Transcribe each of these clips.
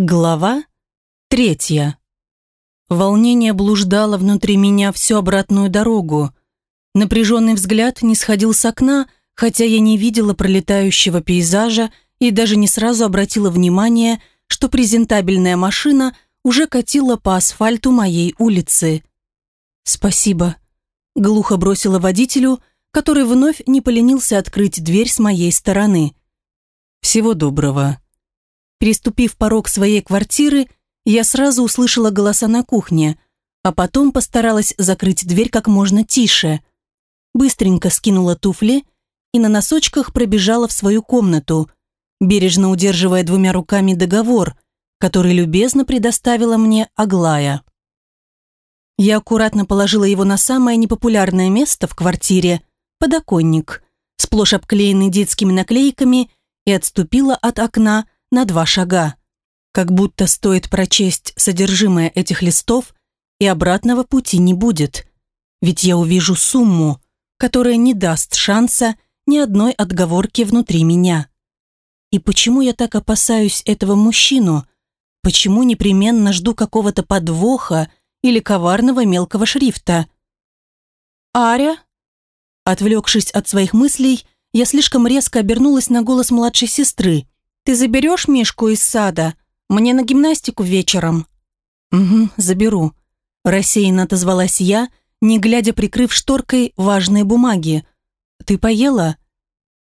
Глава третья. Волнение блуждало внутри меня всю обратную дорогу. Напряженный взгляд не сходил с окна, хотя я не видела пролетающего пейзажа и даже не сразу обратила внимание, что презентабельная машина уже катила по асфальту моей улицы. «Спасибо», — глухо бросила водителю, который вновь не поленился открыть дверь с моей стороны. «Всего доброго», Переступив порог своей квартиры, я сразу услышала голоса на кухне, а потом постаралась закрыть дверь как можно тише. Быстренько скинула туфли и на носочках пробежала в свою комнату, бережно удерживая двумя руками договор, который любезно предоставила мне Аглая. Я аккуратно положила его на самое непопулярное место в квартире – подоконник, сплошь обклеенный детскими наклейками, и отступила от окна – на два шага. Как будто стоит прочесть содержимое этих листов, и обратного пути не будет. Ведь я увижу сумму, которая не даст шанса ни одной отговорки внутри меня. И почему я так опасаюсь этого мужчину? Почему непременно жду какого-то подвоха или коварного мелкого шрифта? «Аря?» Отвлекшись от своих мыслей, я слишком резко обернулась на голос младшей сестры. Ты заберешь Мишку из сада? Мне на гимнастику вечером». «Угу, заберу», – рассеянно отозвалась я, не глядя прикрыв шторкой важные бумаги. «Ты поела?»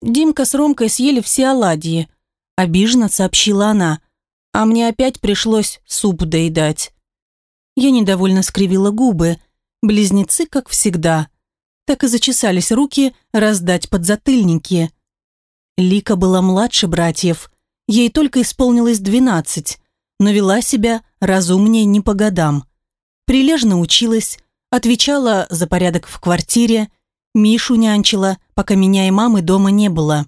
«Димка с Ромкой съели все оладьи», – обиженно сообщила она. «А мне опять пришлось суп доедать». Я недовольно скривила губы. Близнецы, как всегда. Так и зачесались руки раздать подзатыльники. Лика была младше братьев – Ей только исполнилось двенадцать, но вела себя разумнее не по годам. Прилежно училась, отвечала за порядок в квартире, Мишу нянчила, пока меня и мамы дома не было.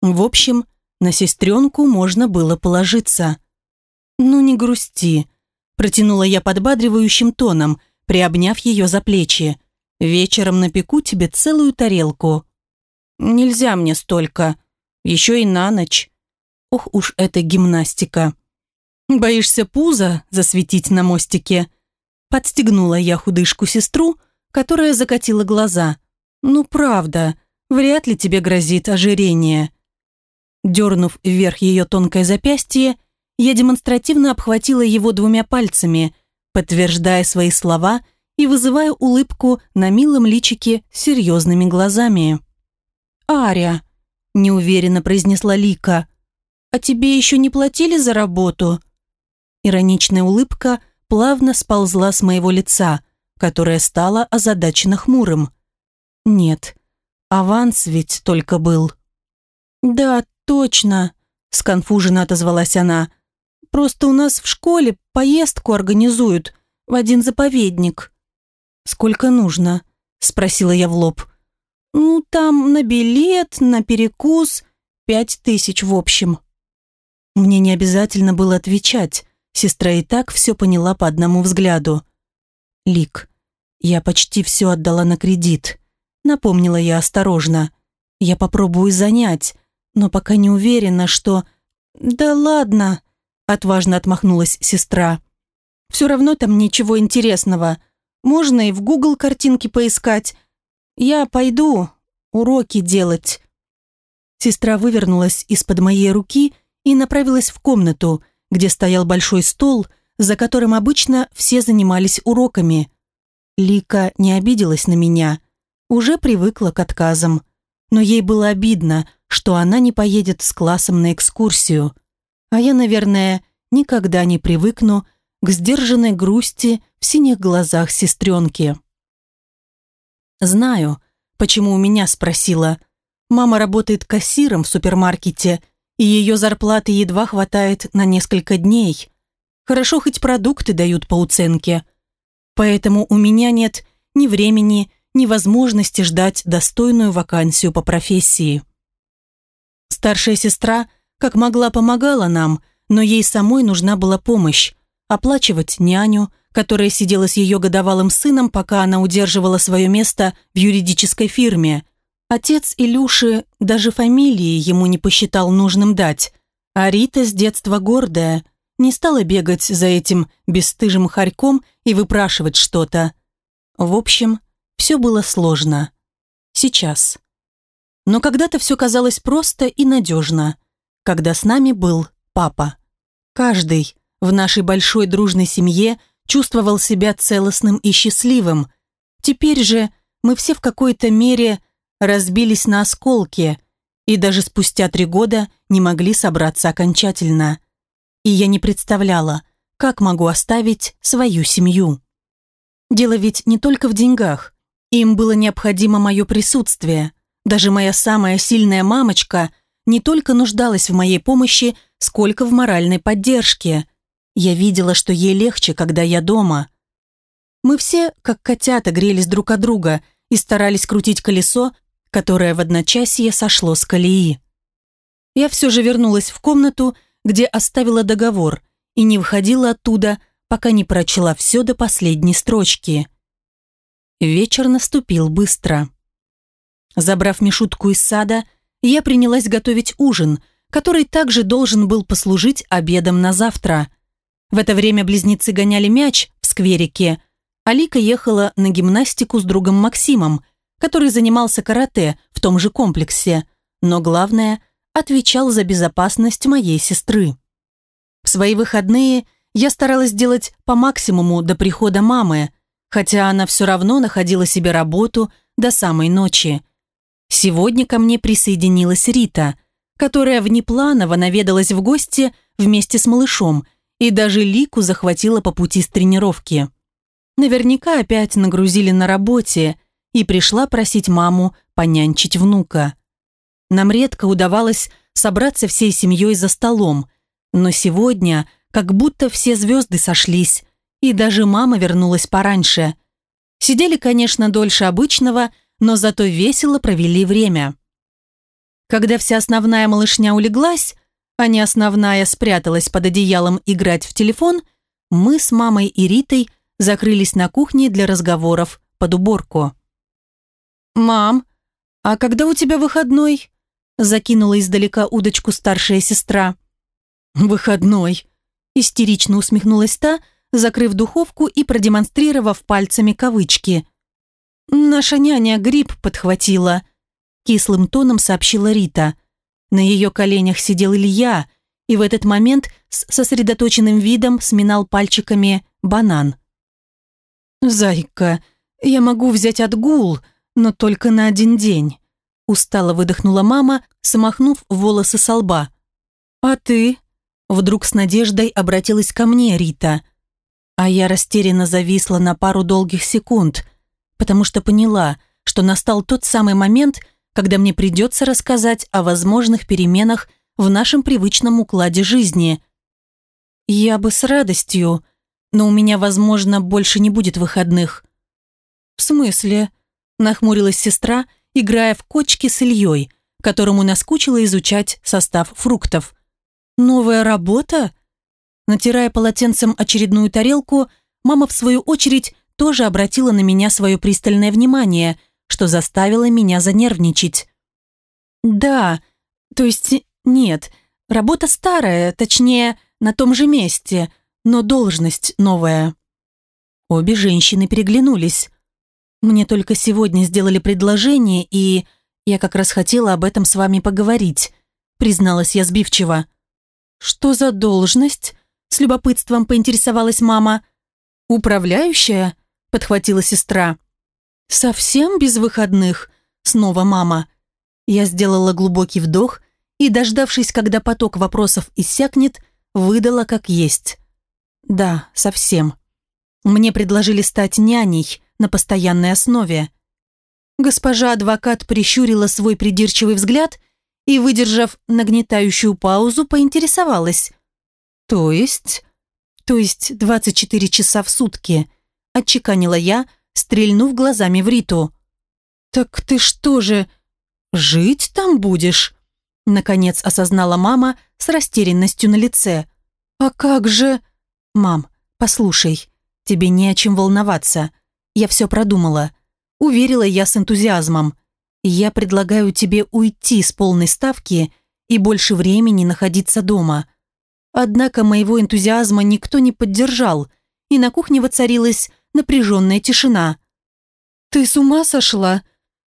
В общем, на сестренку можно было положиться. «Ну не грусти», – протянула я подбадривающим тоном, приобняв ее за плечи. «Вечером напеку тебе целую тарелку». «Нельзя мне столько, еще и на ночь», Ох уж эта гимнастика. «Боишься пузо засветить на мостике?» Подстегнула я худышку-сестру, которая закатила глаза. «Ну правда, вряд ли тебе грозит ожирение». Дернув вверх ее тонкое запястье, я демонстративно обхватила его двумя пальцами, подтверждая свои слова и вызывая улыбку на милом личике серьезными глазами. «Аря», – неуверенно произнесла Лика, – «А тебе еще не платили за работу?» Ироничная улыбка плавно сползла с моего лица, которое стало озадаченно хмурым. «Нет, аванс ведь только был». «Да, точно», – сконфуженно отозвалась она. «Просто у нас в школе поездку организуют в один заповедник». «Сколько нужно?» – спросила я в лоб. «Ну, там на билет, на перекус, пять тысяч в общем». Мне не обязательно было отвечать. Сестра и так все поняла по одному взгляду. «Лик, я почти все отдала на кредит», — напомнила я осторожно. «Я попробую занять, но пока не уверена, что...» «Да ладно», — отважно отмахнулась сестра. «Все равно там ничего интересного. Можно и в Google картинки поискать. Я пойду уроки делать». Сестра вывернулась из-под моей руки и направилась в комнату, где стоял большой стол, за которым обычно все занимались уроками. Лика не обиделась на меня, уже привыкла к отказам, но ей было обидно, что она не поедет с классом на экскурсию. А я, наверное, никогда не привыкну к сдержанной грусти в синих глазах сестренки. Знаю, почему у меня спросила. Мама работает кассиром в супермаркете и ее зарплаты едва хватает на несколько дней. Хорошо, хоть продукты дают по уценке. Поэтому у меня нет ни времени, ни возможности ждать достойную вакансию по профессии. Старшая сестра как могла помогала нам, но ей самой нужна была помощь. Оплачивать няню, которая сидела с ее годовалым сыном, пока она удерживала свое место в юридической фирме – Отец Илюши даже фамилии ему не посчитал нужным дать, а Рита с детства гордая, не стала бегать за этим бесстыжим хорьком и выпрашивать что-то. В общем, все было сложно. Сейчас. Но когда-то все казалось просто и надежно, когда с нами был папа. Каждый в нашей большой дружной семье чувствовал себя целостным и счастливым. Теперь же мы все в какой-то мере разбились на осколки и даже спустя три года не могли собраться окончательно. И я не представляла, как могу оставить свою семью. Дело ведь не только в деньгах. Им было необходимо мое присутствие. Даже моя самая сильная мамочка не только нуждалась в моей помощи, сколько в моральной поддержке. Я видела, что ей легче, когда я дома. Мы все, как котята, грелись друг от друга и старались крутить колесо, которое в одночасье сошло с колеи. Я все же вернулась в комнату, где оставила договор, и не выходила оттуда, пока не прочла все до последней строчки. Вечер наступил быстро. Забрав Мишутку из сада, я принялась готовить ужин, который также должен был послужить обедом на завтра. В это время близнецы гоняли мяч в скверике. Алика ехала на гимнастику с другом Максимом, который занимался карате в том же комплексе, но главное, отвечал за безопасность моей сестры. В свои выходные – я старалась делать по максимуму до прихода мамы, хотя она все равно находила себе работу до самой ночи. Сегодня ко мне присоединилась Рита, которая внепланово наведалась в гости вместе с малышом и даже Лику захватила по пути с тренировки. Наверняка опять нагрузили на работе и пришла просить маму понянчить внука. Нам редко удавалось собраться всей семьей за столом, но сегодня – как будто все звезды сошлись, и даже мама вернулась пораньше. Сидели, конечно, дольше обычного, но зато весело провели время. Когда вся основная малышня улеглась, а не основная спряталась под одеялом играть в телефон, мы с мамой и Ритой закрылись на кухне для разговоров под уборку. «Мам, а когда у тебя выходной?» закинула издалека удочку старшая сестра. «Выходной», Истерично усмехнулась та, закрыв духовку и продемонстрировав пальцами кавычки. «Наша няня гриб подхватила», – кислым тоном сообщила Рита. На ее коленях сидел Илья, и в этот момент с сосредоточенным видом сминал пальчиками банан. «Зайка, я могу взять отгул, но только на один день», – устало выдохнула мама, смахнув волосы со лба. «А ты?» Вдруг с надеждой обратилась ко мне Рита. А я растерянно зависла на пару долгих секунд, потому что поняла, что настал тот самый момент, когда мне придется рассказать о возможных переменах в нашем привычном укладе жизни. Я бы с радостью, но у меня, возможно, больше не будет выходных. «В смысле?» – нахмурилась сестра, играя в кочки с Ильей, которому наскучило изучать состав фруктов. «Новая работа?» Натирая полотенцем очередную тарелку, мама, в свою очередь, тоже обратила на меня свое пристальное внимание, что заставило меня занервничать. «Да, то есть нет, работа старая, точнее, на том же месте, но должность новая». Обе женщины переглянулись. «Мне только сегодня сделали предложение, и я как раз хотела об этом с вами поговорить», призналась я сбивчиво. «Что за должность?» – с любопытством поинтересовалась мама. «Управляющая?» – подхватила сестра. «Совсем без выходных?» – снова мама. Я сделала глубокий вдох и, дождавшись, когда поток вопросов иссякнет, выдала как есть. «Да, совсем. Мне предложили стать няней на постоянной основе». Госпожа адвокат прищурила свой придирчивый взгляд и, выдержав нагнетающую паузу, поинтересовалась. «То есть?» «То есть 24 часа в сутки», – отчеканила я, стрельнув глазами в Риту. «Так ты что же, жить там будешь?» Наконец осознала мама с растерянностью на лице. «А как же...» «Мам, послушай, тебе не о чем волноваться. Я все продумала». Уверила я с энтузиазмом. Я предлагаю тебе уйти с полной ставки и больше времени находиться дома. Однако моего энтузиазма никто не поддержал, и на кухне воцарилась напряженная тишина. «Ты с ума сошла?»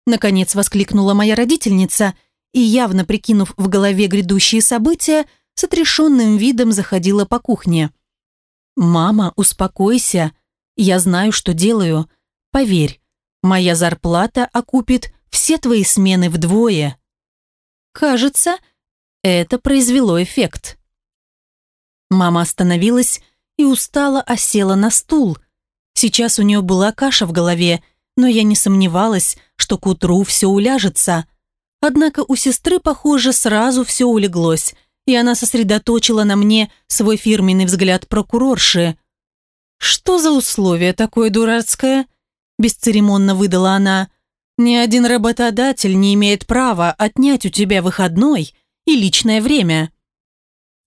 Наконец воскликнула моя родительница и, явно прикинув в голове грядущие события, с отрешенным видом заходила по кухне. «Мама, успокойся. Я знаю, что делаю. Поверь, моя зарплата окупит все твои смены вдвое». Кажется, это произвело эффект. Мама остановилась и устало осела на стул. Сейчас у нее была каша в голове, но я не сомневалась, что к утру все уляжется. Однако у сестры, похоже, сразу все улеглось, и она сосредоточила на мне свой фирменный взгляд прокурорши. «Что за условие такое дурацкое?» бесцеремонно выдала она. «Ни один работодатель не имеет права отнять у тебя выходной и личное время».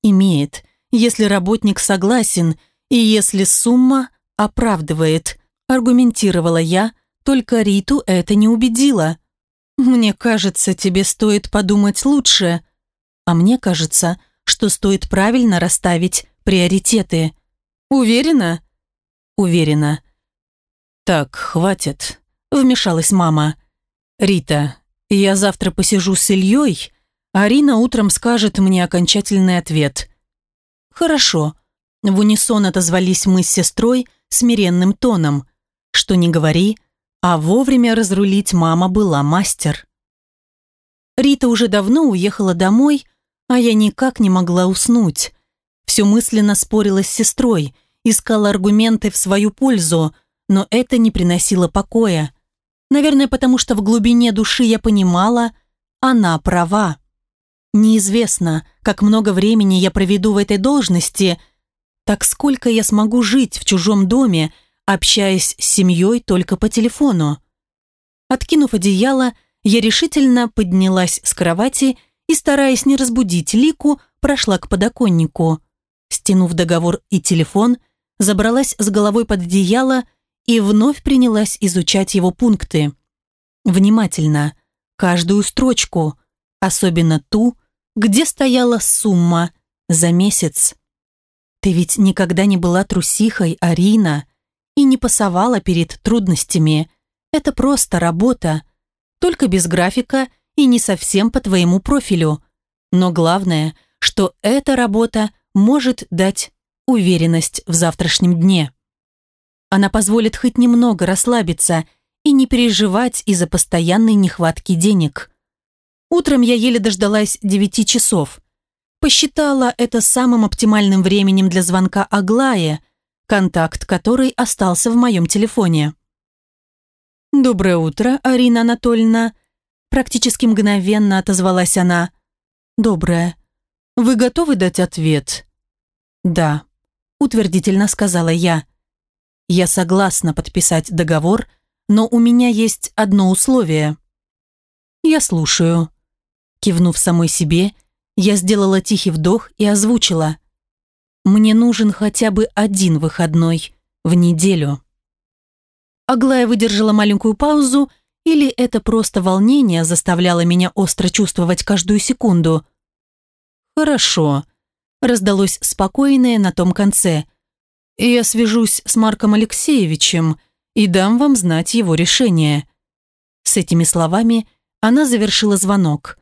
«Имеет, если работник согласен и если сумма оправдывает», аргументировала я, только Риту это не убедило. «Мне кажется, тебе стоит подумать лучше», а мне кажется, что стоит правильно расставить приоритеты. Уверена? Уверена. Так, хватит, вмешалась мама. Рита, я завтра посижу с Ильей, а Рина утром скажет мне окончательный ответ. Хорошо. В унисон отозвались мы с сестрой смиренным тоном. Что не говори, а вовремя разрулить мама была мастер. Рита уже давно уехала домой, а я никак не могла уснуть. Все мысленно спорила с сестрой, искала аргументы в свою пользу, но это не приносило покоя. Наверное, потому что в глубине души я понимала, она права. Неизвестно, как много времени я проведу в этой должности, так сколько я смогу жить в чужом доме, общаясь с семьей только по телефону. Откинув одеяло, я решительно поднялась с кровати и, стараясь не разбудить Лику, прошла к подоконнику. Стянув договор и телефон, забралась с головой под одеяло и вновь принялась изучать его пункты. Внимательно, каждую строчку, особенно ту, где стояла сумма за месяц. Ты ведь никогда не была трусихой, Арина, и не пасовала перед трудностями. Это просто работа, только без графика и не совсем по твоему профилю. Но главное, что эта работа может дать уверенность в завтрашнем дне. Она позволит хоть немного расслабиться и не переживать из-за постоянной нехватки денег. Утром я еле дождалась девяти часов. Посчитала это самым оптимальным временем для звонка Аглае, контакт которой остался в моем телефоне. «Доброе утро, Арина Анатольевна», Практически мгновенно отозвалась она. «Доброе. Вы готовы дать ответ?» «Да», — утвердительно сказала я. «Я согласна подписать договор, но у меня есть одно условие». «Я слушаю». Кивнув самой себе, я сделала тихий вдох и озвучила. «Мне нужен хотя бы один выходной в неделю». Аглая выдержала маленькую паузу или это просто волнение заставляло меня остро чувствовать каждую секунду? «Хорошо», – раздалось спокойное на том конце. «Я свяжусь с Марком Алексеевичем и дам вам знать его решение». С этими словами она завершила звонок.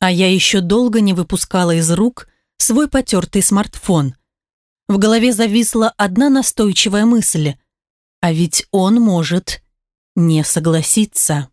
А я еще долго не выпускала из рук свой потертый смартфон. В голове зависла одна настойчивая мысль. А ведь он может не согласиться.